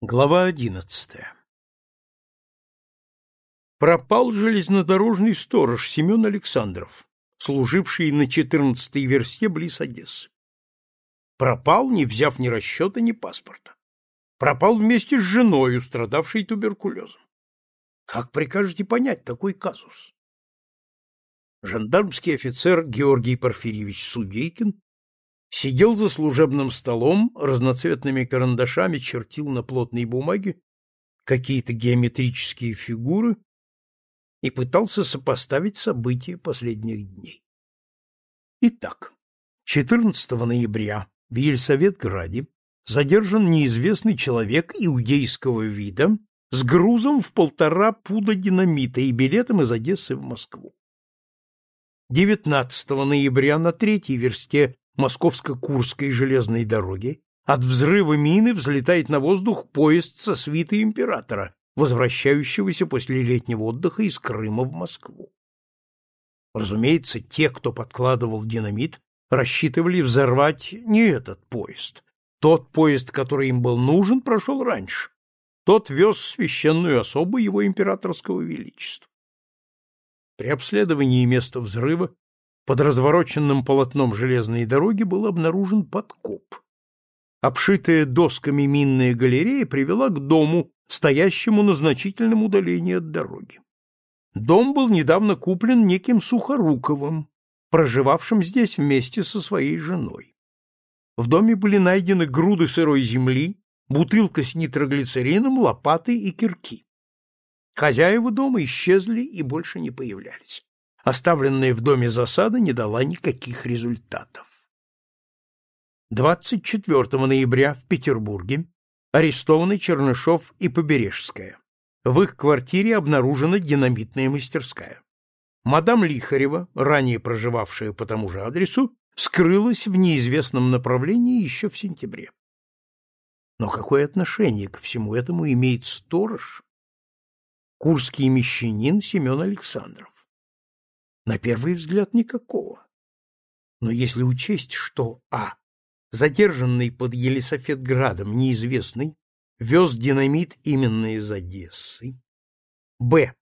Глава одиннадцатая Пропал железнодорожный сторож Семен Александров, служивший на четырнадцатой версте близ Одессы. Пропал, не взяв ни расчета, ни паспорта. Пропал вместе с женой, страдавшей туберкулезом. Как прикажете понять такой казус? Жандармский офицер Георгий Порфирьевич Судейкин сидел за служебным столом, разноцветными карандашами чертил на плотной бумаге какие-то геометрические фигуры и пытался сопоставить события последних дней. Итак, 14 ноября в Ельсоветграде задержан неизвестный человек иудейского вида с грузом в полтора пуда динамита и билетом из Одессы в Москву. 19 ноября на третьей версте Московско-Курской железной дороги от взрыва мины взлетает на воздух поезд со свитой императора, возвращающегося после летнего отдыха из Крыма в Москву. Разумеется, те, кто подкладывал динамит, рассчитывали взорвать не этот поезд. Тот поезд, который им был нужен, прошел раньше. Тот вез священную особу его императорского величества. При обследовании места взрыва под развороченным полотном железной дороги был обнаружен подкоп. Обшитая досками минная галерея привела к дому, стоящему на значительном удалении от дороги. Дом был недавно куплен неким Сухоруковым, проживавшим здесь вместе со своей женой. В доме были найдены груды сырой земли, бутылка с нитроглицерином, лопаты и кирки. Хозяева дома исчезли и больше не появлялись. Оставленная в доме засада не дала никаких результатов. 24 ноября в Петербурге арестованы Чернышов и Побережская. В их квартире обнаружена динамитная мастерская. Мадам Лихарева, ранее проживавшая по тому же адресу, скрылась в неизвестном направлении еще в сентябре. Но какое отношение ко всему этому имеет сторож, курский мещанин Семен Александров? На первый взгляд никакого. Но если учесть, что а. задержанный под Елисафетградом неизвестный вез динамит именно из Одессы, б.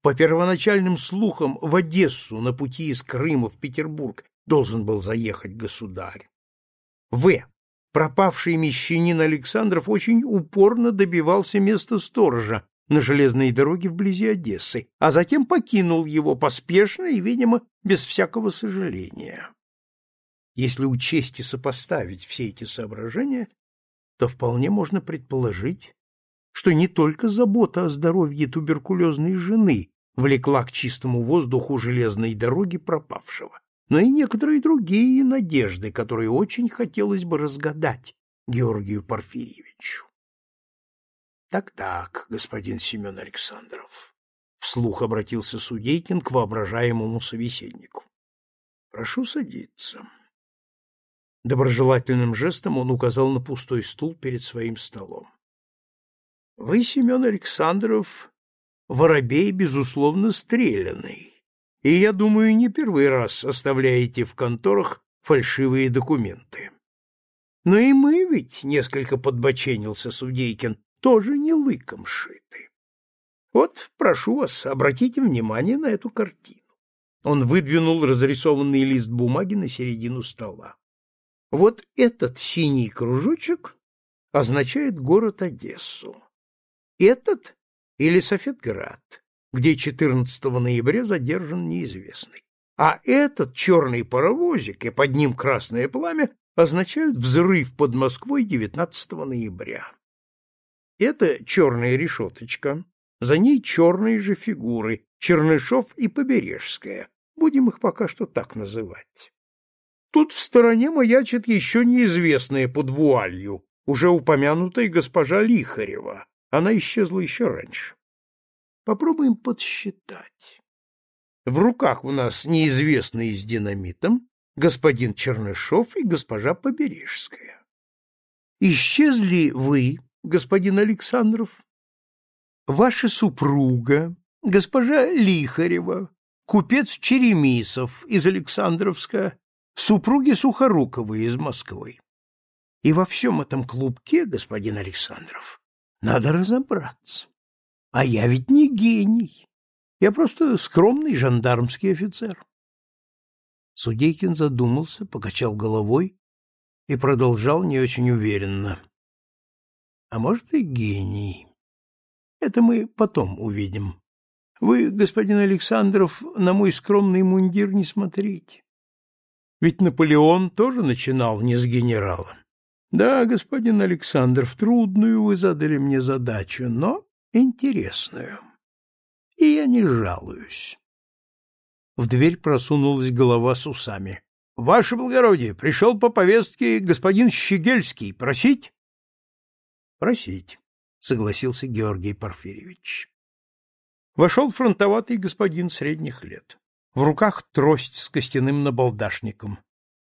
по первоначальным слухам в Одессу на пути из Крыма в Петербург должен был заехать государь, в. пропавший мещанин Александров очень упорно добивался места сторожа на железной дороге вблизи Одессы, а затем покинул его поспешно и, видимо, без всякого сожаления. Если учесть и сопоставить все эти соображения, то вполне можно предположить, что не только забота о здоровье туберкулезной жены влекла к чистому воздуху железной дороги пропавшего, но и некоторые другие надежды, которые очень хотелось бы разгадать Георгию Порфирьевичу. Так-так, господин Семен Александров, вслух обратился Судейкин к воображаемому собеседнику. Прошу садиться. Доброжелательным жестом он указал на пустой стул перед своим столом. Вы, Семен Александров, воробей, безусловно, стрелянный, и, я думаю, не первый раз оставляете в конторах фальшивые документы. Но и мы ведь, несколько подбоченился Судейкин, тоже не лыком шиты. Вот, прошу вас, обратите внимание на эту картину. Он выдвинул разрисованный лист бумаги на середину стола. Вот этот синий кружочек означает город Одессу. Этот — или Софетград, где 14 ноября задержан неизвестный. А этот черный паровозик и под ним красное пламя означают взрыв под Москвой 19 ноября. Это черная решеточка, за ней черные же фигуры, Чернышов и Побережская, будем их пока что так называть. Тут в стороне маячит еще неизвестная под вуалью, уже упомянутая госпожа Лихарева. Она исчезла еще раньше. Попробуем подсчитать. В руках у нас неизвестный с динамитом господин Чернышов и госпожа Побережская. Исчезли вы, господин Александров, ваша супруга, госпожа Лихарева, купец Черемисов из Александровска, супруги Сухоруковой из Москвы. И во всем этом клубке, господин Александров, Надо разобраться. А я ведь не гений. Я просто скромный жандармский офицер. Судейкин задумался, покачал головой и продолжал не очень уверенно. А может и гений. Это мы потом увидим. Вы, господин Александров, на мой скромный мундир не смотрите. Ведь Наполеон тоже начинал не с генерала. Да, господин Александров, трудную вы задали мне задачу, но интересную. И я не жалуюсь. В дверь просунулась голова с усами. — Ваше благородие, пришел по повестке господин Щегельский. Просить? — Просить, — согласился Георгий Порфирьевич. Вошел фронтоватый господин средних лет. В руках трость с костяным набалдашником.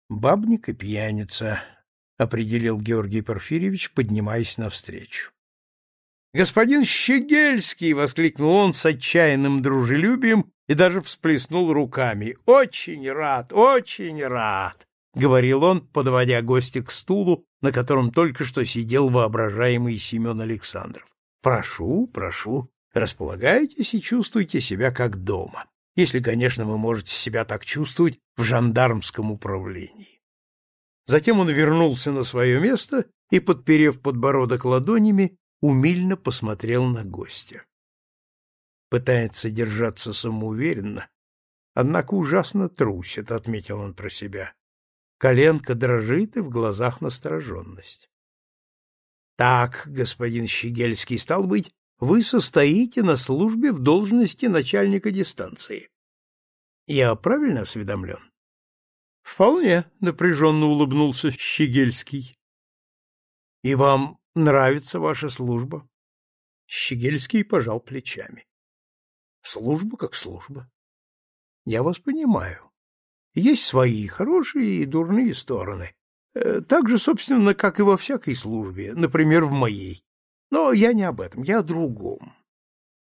Бабник и пьяница, — определил Георгий Порфирьевич, поднимаясь навстречу. «Господин Щегельский!» — воскликнул он с отчаянным дружелюбием и даже всплеснул руками. «Очень рад, очень рад!» — говорил он, подводя гостя к стулу, на котором только что сидел воображаемый Семен Александров. «Прошу, прошу, располагайтесь и чувствуйте себя как дома, если, конечно, вы можете себя так чувствовать в жандармском управлении». Затем он вернулся на свое место и, подперев подбородок ладонями, умильно посмотрел на гостя. Пытается держаться самоуверенно, однако ужасно трусит, — отметил он про себя. Коленка дрожит, и в глазах настороженность. — Так, господин Щегельский, стал быть, вы состоите на службе в должности начальника дистанции. Я правильно осведомлен? — Вполне, — напряженно улыбнулся Щегельский. — И вам Нравится ваша служба? Щегельский пожал плечами. Служба как служба. Я вас понимаю. Есть свои хорошие и дурные стороны. Э, так же, собственно, как и во всякой службе, например, в моей. Но я не об этом, я о другом.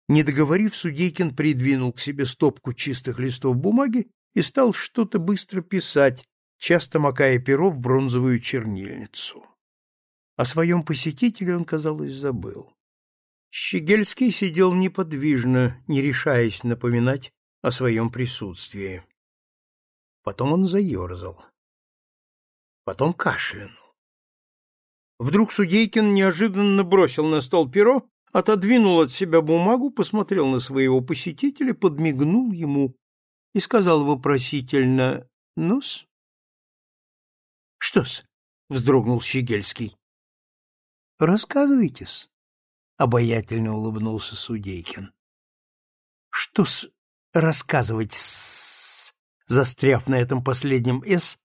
Не договорив, Судейкин придвинул к себе стопку чистых листов бумаги и стал что-то быстро писать, часто макая перо в бронзовую чернильницу. О своем посетителе он, казалось, забыл. Щегельский сидел неподвижно, не решаясь напоминать о своем присутствии. Потом он заерзал. Потом кашлянул. Вдруг Судейкин неожиданно бросил на стол перо, отодвинул от себя бумагу, посмотрел на своего посетителя, подмигнул ему и сказал вопросительно «Ну-с?» «Что-с?» — вздрогнул Щегельский. — Рассказывайтесь, — обаятельно улыбнулся Судейкин. — Что-с рассказывать-с? Застряв на этом последнем «с»,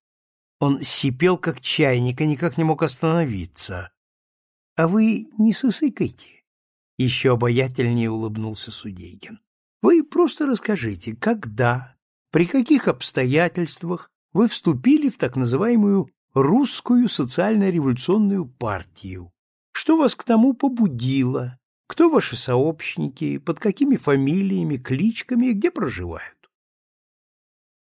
он сипел, как чайник, и никак не мог остановиться. — А вы не сысыкайте, — еще обаятельнее улыбнулся Судейкин. — Вы просто расскажите, когда, при каких обстоятельствах вы вступили в так называемую русскую социально-революционную партию что вас к тому побудило? Кто ваши сообщники? Под какими фамилиями, кличками и где проживают?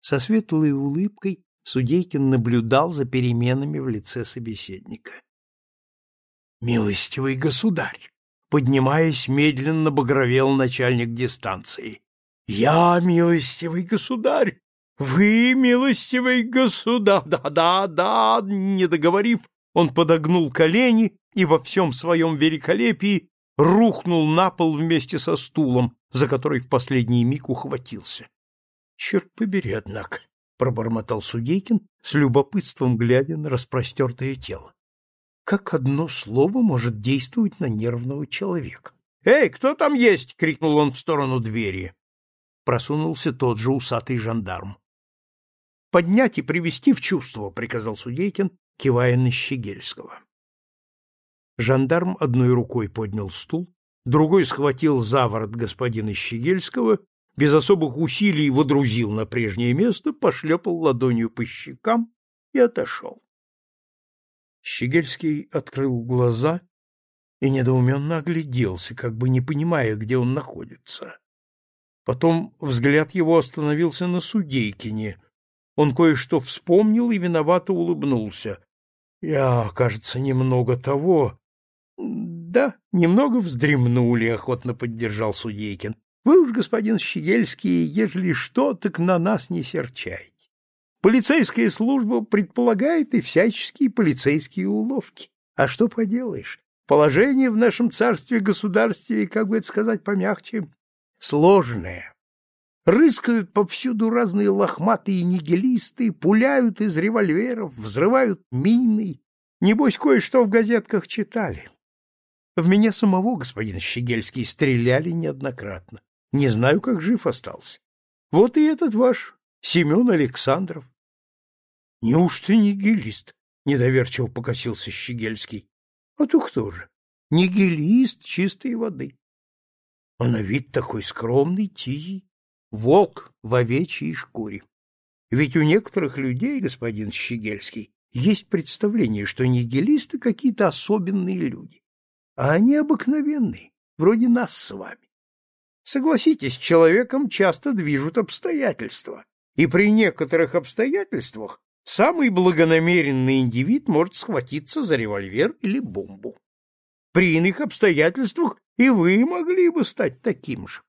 Со светлой улыбкой Судейкин наблюдал за переменами в лице собеседника. «Милостивый государь!» Поднимаясь, медленно багровел начальник дистанции. «Я, милостивый государь! Вы, милостивый государь! Да-да-да!» Не договорив, он подогнул колени и во всем своем великолепии рухнул на пол вместе со стулом, за который в последний миг ухватился. — Черт побери, однако! — пробормотал Судейкин, с любопытством глядя на распростертое тело. Как одно слово может действовать на нервного человека? «Эй, кто там есть?» — крикнул он в сторону двери. Просунулся тот же усатый жандарм. «Поднять и привести в чувство», — приказал Судейкин, кивая на Щегельского. Жандарм одной рукой поднял стул, другой схватил за ворот господина Щегельского, без особых усилий водрузил на прежнее место, пошлепал ладонью по щекам и отошел. Щегельский открыл глаза и недоуменно огляделся, как бы не понимая, где он находится. Потом взгляд его остановился на Судейкине, он кое-что вспомнил и виновато улыбнулся. Я, кажется, немного того... да, немного вздремнули, охотно поддержал Судейкин. Вы уж, господин Щегельский, ежели что, так на нас не серчайте. Полицейская служба предполагает и всяческие полицейские уловки. А что поделаешь? Положение в нашем царстве-государстве, как бы это сказать помягче, сложное. Рыскают повсюду разные лохматые нигилисты, пуляют из револьверов, взрывают мины. Небось, кое-что в газетках читали. В меня самого, господин Щегельский, стреляли неоднократно. Не знаю, как жив остался. Вот и этот ваш Семен Александров. — Неужто нигилист? — недоверчиво покосился Щегельский. — А то кто же? Нигилист чистой воды. А на вид такой скромный, тихий, волк в овечьей шкуре. Ведь у некоторых людей, господин Щегельский, есть представление, что нигилисты какие-то особенные люди, а они обыкновенные, вроде нас с вами. Согласитесь, человеком часто движут обстоятельства, и при некоторых обстоятельствах самый благонамеренный индивид может схватиться за револьвер или бомбу. При иных обстоятельствах и вы могли бы стать таким же.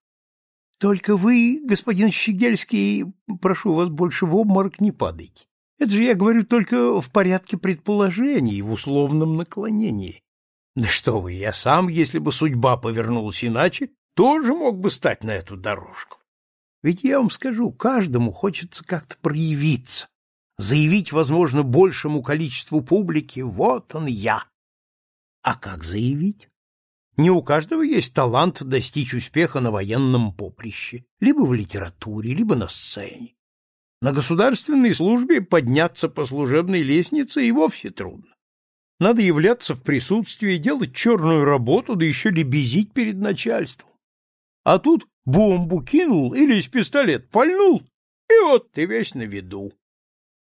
Только вы, господин Щегельский, прошу вас, больше в обморок не падайте. Это же я говорю только в порядке предположений, в условном наклонении. Да что вы, я сам, если бы судьба повернулась иначе, тоже мог бы стать на эту дорожку. Ведь я вам скажу, каждому хочется как-то проявиться, заявить, возможно, большему количеству публики «вот он я». А как заявить? Не у каждого есть талант достичь успеха на военном поприще, либо в литературе, либо на сцене. На государственной службе подняться по служебной лестнице и вовсе трудно. Надо являться в присутствии, делать черную работу, да еще лебезить перед начальством. А тут бомбу кинул или из пистолет пальнул, и вот ты весь на виду.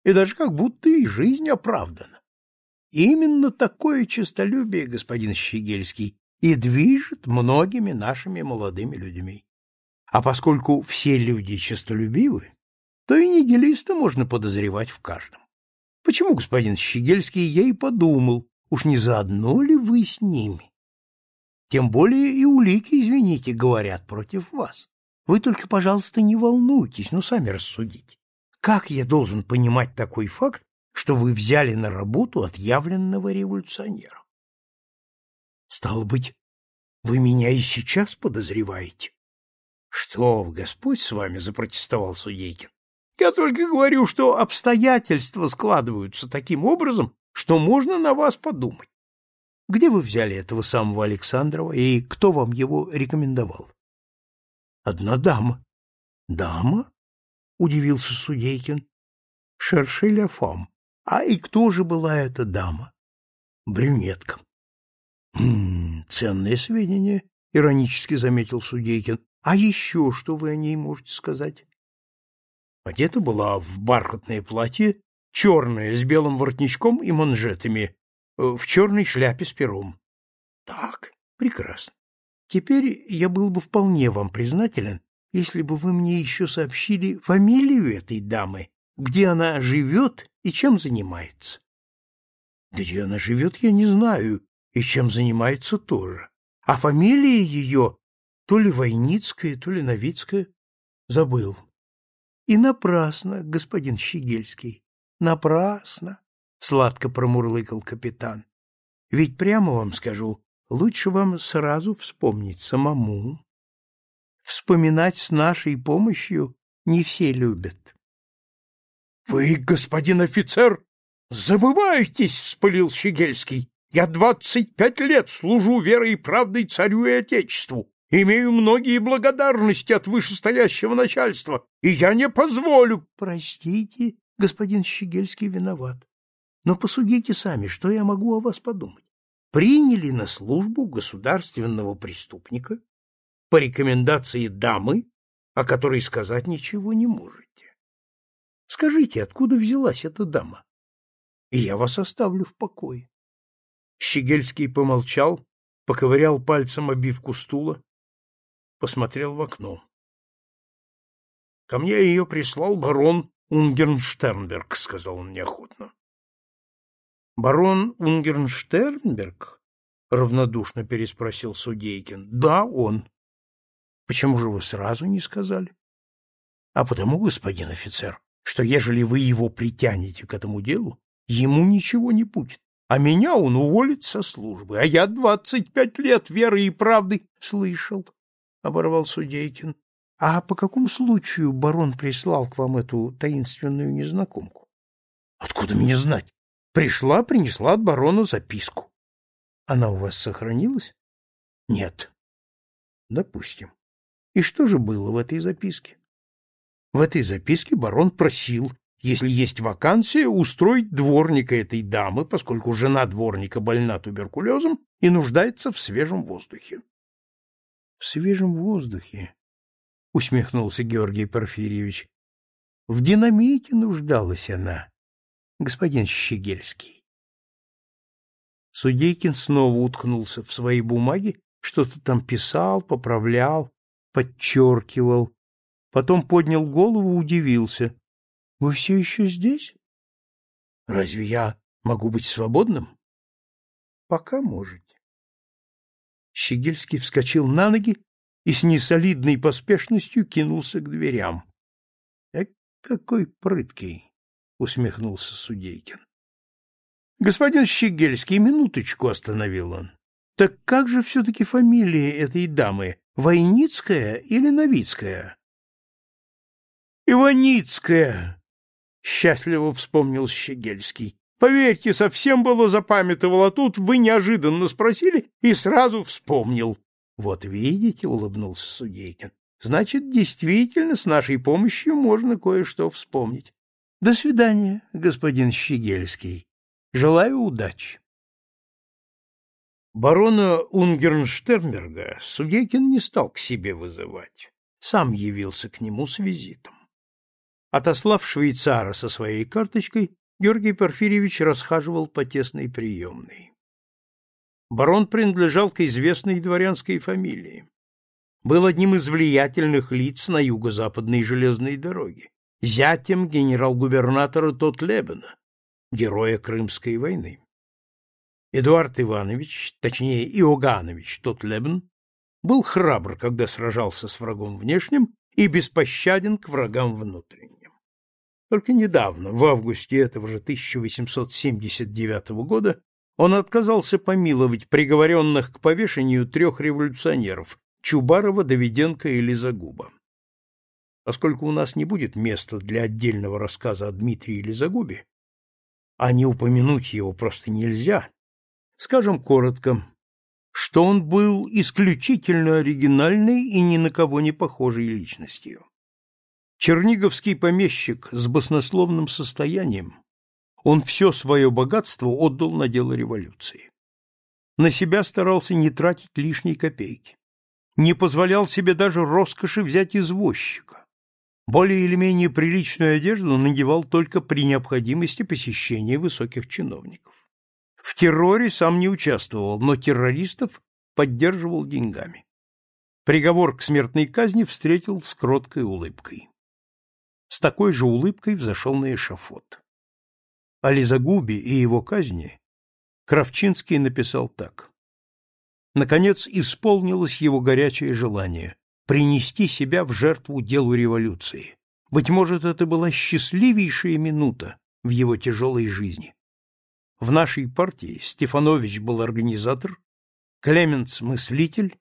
И даже как будто и жизнь оправдана. Именно такое честолюбие, господин Щегельский, и движет многими нашими молодыми людьми. А поскольку все люди честолюбивы, то и нигилиста можно подозревать в каждом. Почему, господин Щегельский, я и подумал, уж не заодно ли вы с ними? Тем более и улики, извините, говорят против вас. Вы только, пожалуйста, не волнуйтесь, ну сами рассудите. Как я должен понимать такой факт, что вы взяли на работу отъявленного революционера? Стало быть, вы меня и сейчас подозреваете? Что в Господь с вами, запротестовал Судейкин. Я только говорю, что обстоятельства складываются таким образом, что можно на вас подумать. Где вы взяли этого самого Александрова и кто вам его рекомендовал? Одна дама. Дама? Удивился Судейкин. Шершеля фам. А и кто же была эта дама? Брюнетка. Хм, ценные сведения, иронически заметил Судейкин. А еще что вы о ней можете сказать? Одета была в бархатное платье, черное, с белым воротничком и манжетами, в черной шляпе с пером. Так, прекрасно. Теперь я был бы вполне вам признателен, если бы вы мне еще сообщили фамилию этой дамы, где она живет и чем занимается. Где она живет, я не знаю, и чем занимается тоже. А фамилия ее то ли Войницкая, то ли Новицкая, забыл. И напрасно, господин Щегельский, напрасно сладко промурлыкал капитан. Ведь прямо вам скажу, лучше вам сразу вспомнить самому. Вспоминать с нашей помощью не все любят. Вы, господин офицер, забываетесь, вспылил Щегельский. Я двадцать пять лет служу верой и правдой царю и отечеству, имею многие благодарности от вышестоящего начальства, и я не позволю. Простите, господин Щегельский виноват. Но посудите сами, что я могу о вас подумать. Приняли на службу государственного преступника по рекомендации дамы, о которой сказать ничего не можете. Скажите, откуда взялась эта дама? И я вас оставлю в покое. Щегельский помолчал, поковырял пальцем обивку стула, посмотрел в окно. Ко мне ее прислал барон Унгернштернберг, сказал он неохотно. Барон Унгернштернберг? — равнодушно переспросил Судейкин. — Да, он. — Почему же вы сразу не сказали? — А потому, господин офицер, что ежели вы его притянете к этому делу, ему ничего не будет, а меня он уволит со службы, а я двадцать пять лет веры и правды слышал, — оборвал Судейкин. — А по какому случаю барон прислал к вам эту таинственную незнакомку? — Откуда мне знать? Пришла, принесла от барона записку. Она у вас сохранилась? Нет. Допустим. И что же было в этой записке? В этой записке барон просил, если есть вакансия, устроить дворника этой дамы, поскольку жена дворника больна туберкулезом и нуждается в свежем воздухе. — В свежем воздухе? — усмехнулся Георгий Порфирьевич. — В динамите нуждалась она, господин Щегельский. Судейкин снова уткнулся в свои бумаги, что-то там писал, поправлял, подчеркивал. Потом поднял голову, удивился. — Вы все еще здесь? — Разве я могу быть свободным? — Пока можете. Щегельский вскочил на ноги и с несолидной поспешностью кинулся к дверям. Э, — какой прыткий! — усмехнулся Судейкин. Господин Щегельский, минуточку остановил он. Так как же все-таки фамилия этой дамы? Войницкая или Новицкая? Иваницкая, счастливо вспомнил Щегельский. Поверьте, совсем было запамятовал, а тут вы неожиданно спросили и сразу вспомнил. Вот видите, улыбнулся Судейкин. Значит, действительно, с нашей помощью можно кое-что вспомнить. До свидания, господин Щегельский. Желаю удачи. Барона Унгернштернберга Судейкин не стал к себе вызывать. Сам явился к нему с визитом. Отослав швейцара со своей карточкой, Георгий Порфирьевич расхаживал по тесной приемной. Барон принадлежал к известной дворянской фамилии. Был одним из влиятельных лиц на юго-западной железной дороге, зятем генерал-губернатора Тотлебена, героя Крымской войны. Эдуард Иванович, точнее Иоганович Тотлебен, был храбр, когда сражался с врагом внешним, и беспощаден к врагам внутренним. Только недавно, в августе этого же 1879 года, он отказался помиловать приговоренных к повешению трех революционеров – Чубарова, Давиденко и Лизагуба. Поскольку у нас не будет места для отдельного рассказа о Дмитрии Лизагубе, а не упомянуть его просто нельзя, скажем коротко, что он был исключительно оригинальной и ни на кого не похожей личностью. Черниговский помещик с баснословным состоянием, он все свое богатство отдал на дело революции. На себя старался не тратить лишней копейки. Не позволял себе даже роскоши взять извозчика более или менее приличную одежду надевал только при необходимости посещения высоких чиновников. В терроре сам не участвовал, но террористов поддерживал деньгами. Приговор к смертной казни встретил с кроткой улыбкой. С такой же улыбкой взошел на эшафот. О Лизагубе и его казни Кравчинский написал так. Наконец исполнилось его горячее желание принести себя в жертву делу революции. Быть может, это была счастливейшая минута в его тяжелой жизни. В нашей партии Стефанович был организатор, Клеменц – мыслитель,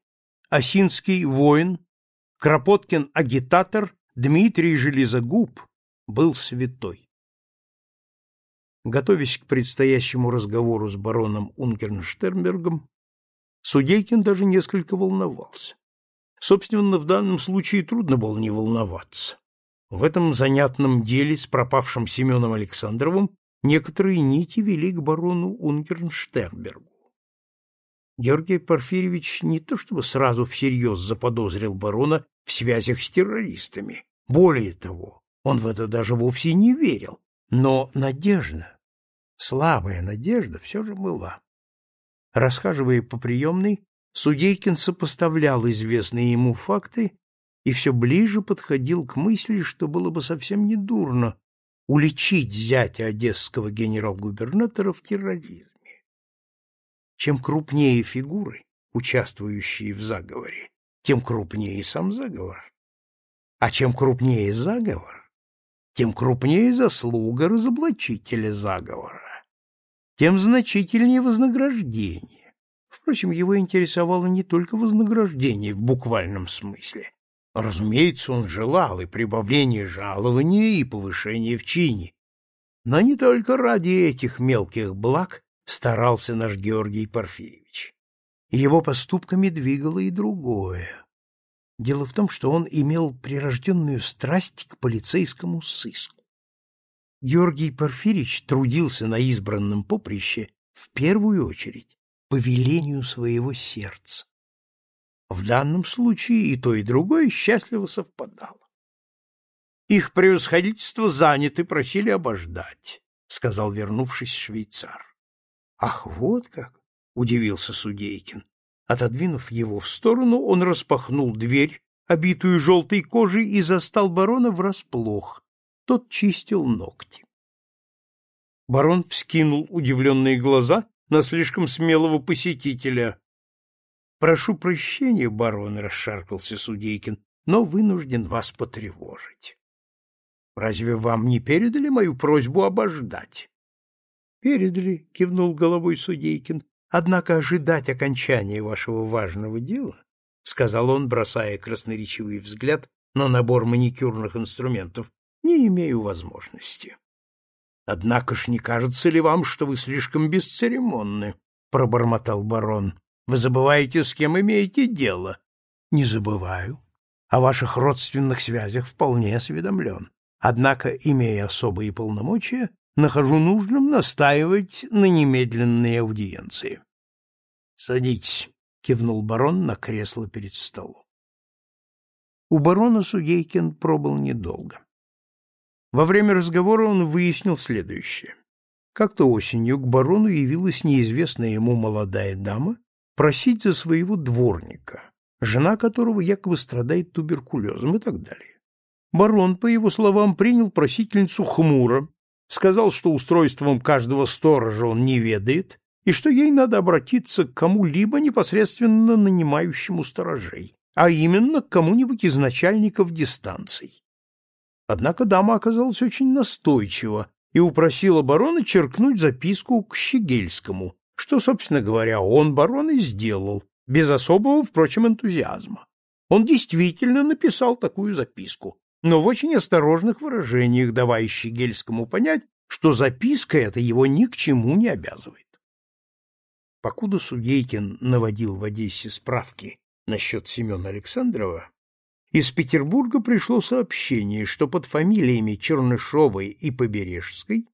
Осинский – воин, Кропоткин – агитатор, Дмитрий Железогуб был святой. Готовясь к предстоящему разговору с бароном Унгернштернбергом, Судейкин даже несколько волновался. Собственно, в данном случае трудно было не волноваться. В этом занятном деле с пропавшим Семеном Александровым некоторые нити вели к барону Унгернштернбергу. Георгий Порфирьевич не то чтобы сразу всерьез заподозрил барона в связях с террористами. Более того, он в это даже вовсе не верил. Но надежда, слабая надежда, все же была. Расхаживая по приемной, Судейкин сопоставлял известные ему факты и все ближе подходил к мысли, что было бы совсем недурно уличить зятя одесского генерал-губернатора в терроризме. Чем крупнее фигуры, участвующие в заговоре, тем крупнее сам заговор. А чем крупнее заговор, тем крупнее заслуга разоблачителя заговора, тем значительнее вознаграждение. Впрочем, его интересовало не только вознаграждение в буквальном смысле. Разумеется, он желал и прибавления жалования, и повышения в чине. Но не только ради этих мелких благ старался наш Георгий Порфирьевич. Его поступками двигало и другое. Дело в том, что он имел прирожденную страсть к полицейскому сыску. Георгий Порфирьевич трудился на избранном поприще в первую очередь по велению своего сердца. В данном случае и то, и другое счастливо совпадало. Их превосходительство заняты, просили обождать, сказал, вернувшись швейцар. Ах, вот как, удивился Судейкин. Отодвинув его в сторону, он распахнул дверь, обитую желтой кожей, и застал барона врасплох. Тот чистил ногти. Барон вскинул удивленные глаза на слишком смелого посетителя. Прошу прощения, барон, расшаркался Судейкин, но вынужден вас потревожить. Разве вам не передали мою просьбу обождать? Передали, кивнул головой Судейкин. Однако ожидать окончания вашего важного дела, сказал он, бросая красноречивый взгляд на набор маникюрных инструментов, не имею возможности. Однако ж не кажется ли вам, что вы слишком бесцеремонны, пробормотал барон. Вы забываете, с кем имеете дело. Не забываю. О ваших родственных связях вполне осведомлен. Однако, имея особые полномочия, нахожу нужным настаивать на немедленной аудиенции. Садитесь, кивнул барон на кресло перед столом. У барона Судейкин пробыл недолго. Во время разговора он выяснил следующее. Как-то осенью к барону явилась неизвестная ему молодая дама просить за своего дворника, жена которого якобы страдает туберкулезом и так далее. Барон, по его словам, принял просительницу хмуро, сказал, что устройством каждого сторожа он не ведает, и что ей надо обратиться к кому-либо непосредственно нанимающему сторожей, а именно к кому-нибудь из начальников дистанций. Однако дама оказалась очень настойчива и упросила барона черкнуть записку к Щегельскому, что, собственно говоря, он, барон, и сделал, без особого, впрочем, энтузиазма. Он действительно написал такую записку, но в очень осторожных выражениях, давая Щегельскому понять, что записка эта его ни к чему не обязывает. Покуда Судейкин наводил в Одессе справки насчет Семена Александрова, из Петербурга пришло сообщение, что под фамилиями Чернышовой и Побережской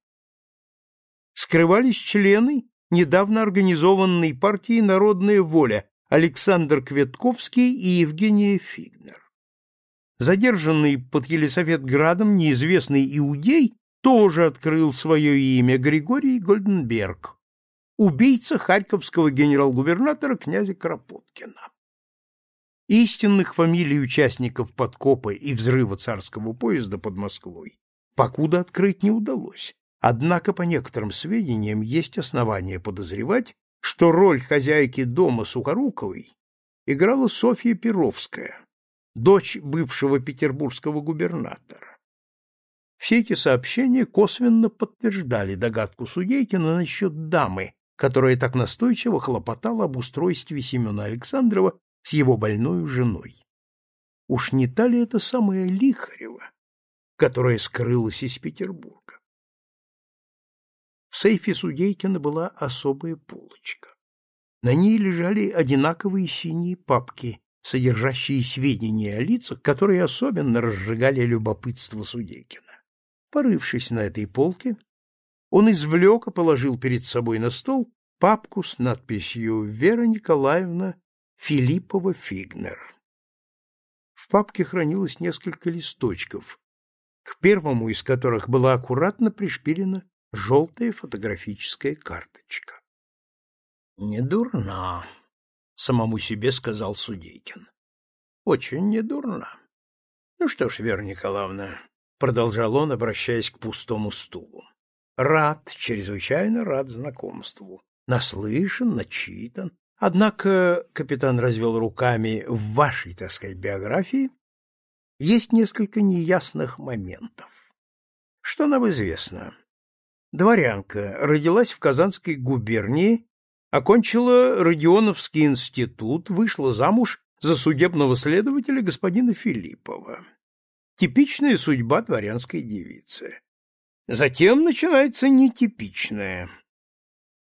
скрывались члены недавно организованной партии «Народная воля» Александр Кветковский и Евгения Фигнер. Задержанный под Елисаветградом неизвестный иудей тоже открыл свое имя Григорий Гольденберг, убийца харьковского генерал-губернатора князя Кропоткина. Истинных фамилий участников подкопа и взрыва царского поезда под Москвой покуда открыть не удалось, Однако, по некоторым сведениям, есть основания подозревать, что роль хозяйки дома Сухоруковой играла Софья Перовская, дочь бывшего петербургского губернатора. Все эти сообщения косвенно подтверждали догадку Судейкина насчет дамы, которая так настойчиво хлопотала об устройстве Семена Александрова с его больной женой. Уж не та ли это самая Лихарева, которая скрылась из Петербурга? В сейфе Судейкина была особая полочка. На ней лежали одинаковые синие папки, содержащие сведения о лицах, которые особенно разжигали любопытство Судейкина. Порывшись на этой полке, он извлек и положил перед собой на стол папку с надписью «Вера Николаевна Филиппова-Фигнер». В папке хранилось несколько листочков, к первому из которых была аккуратно пришпилена желтая фотографическая карточка. Не дурна, самому себе сказал Судейкин. Очень не дурна. Ну что ж, Вера Николаевна, продолжал он, обращаясь к пустому стулу. Рад, чрезвычайно рад знакомству. Наслышан, начитан. Однако, капитан развел руками, в вашей, так сказать, биографии есть несколько неясных моментов. Что нам известно? Дворянка родилась в Казанской губернии, окончила Родионовский институт, вышла замуж за судебного следователя господина Филиппова. Типичная судьба дворянской девицы. Затем начинается нетипичная.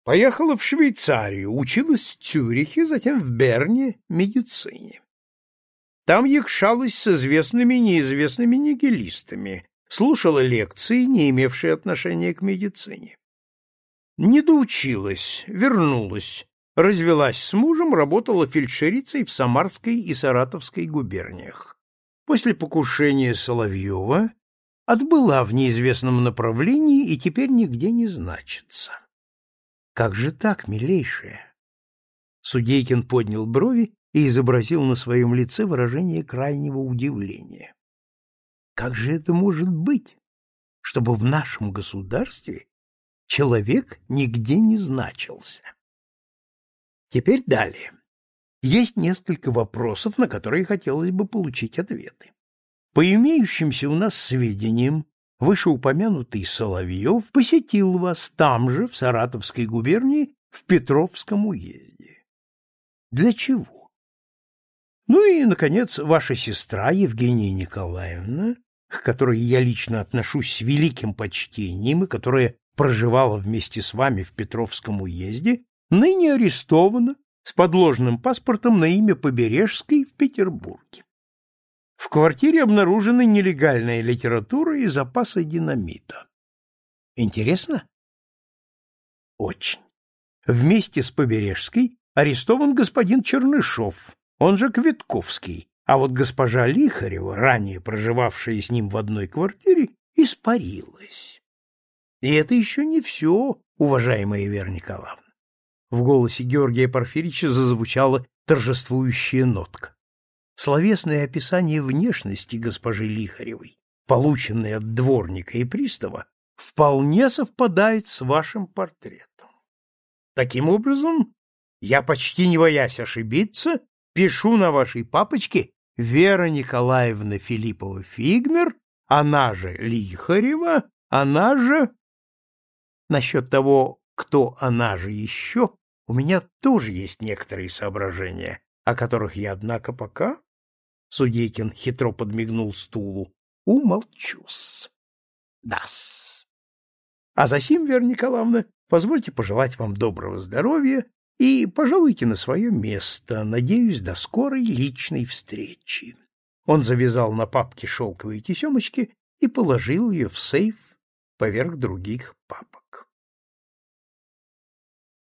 Поехала в Швейцарию, училась в Цюрихе, затем в Берне медицине. Там якшалась с известными и неизвестными нигилистами, слушала лекции, не имевшие отношения к медицине. Не доучилась, вернулась, развелась с мужем, работала фельдшерицей в Самарской и Саратовской губерниях. После покушения Соловьева отбыла в неизвестном направлении и теперь нигде не значится. Как же так, милейшая? Судейкин поднял брови и изобразил на своем лице выражение крайнего удивления. Как же это может быть, чтобы в нашем государстве человек нигде не значился? Теперь далее. Есть несколько вопросов, на которые хотелось бы получить ответы. По имеющимся у нас сведениям, вышеупомянутый Соловьев посетил вас там же, в Саратовской губернии, в Петровском уезде. Для чего? Ну и, наконец, ваша сестра Евгения Николаевна, к которой я лично отношусь с великим почтением и которая проживала вместе с вами в Петровском уезде, ныне арестована с подложным паспортом на имя Побережской в Петербурге. В квартире обнаружены нелегальная литература и запасы динамита. Интересно? Очень. Вместе с Побережской арестован господин Чернышов, он же Квитковский, а вот госпожа Лихарева, ранее проживавшая с ним в одной квартире, испарилась. И это еще не все, уважаемая Вера Николаевна. В голосе Георгия Порфирьевича зазвучала торжествующая нотка словесное описание внешности госпожи Лихаревой, полученное от дворника и пристава, вполне совпадает с вашим портретом. Таким образом, я, почти не боясь ошибиться, пишу на вашей папочке Вера Николаевна Филиппова-Фигнер, она же Лихарева, она же... Насчет того, кто она же еще, у меня тоже есть некоторые соображения, о которых я, однако, пока Судейкин хитро подмигнул стулу. Умолчусь. Дас. А за сим, Вера Николаевна, позвольте пожелать вам доброго здоровья и пожалуйте на свое место, надеюсь, до скорой личной встречи. Он завязал на папке шелковые тесемочки и положил ее в сейф поверх других папок.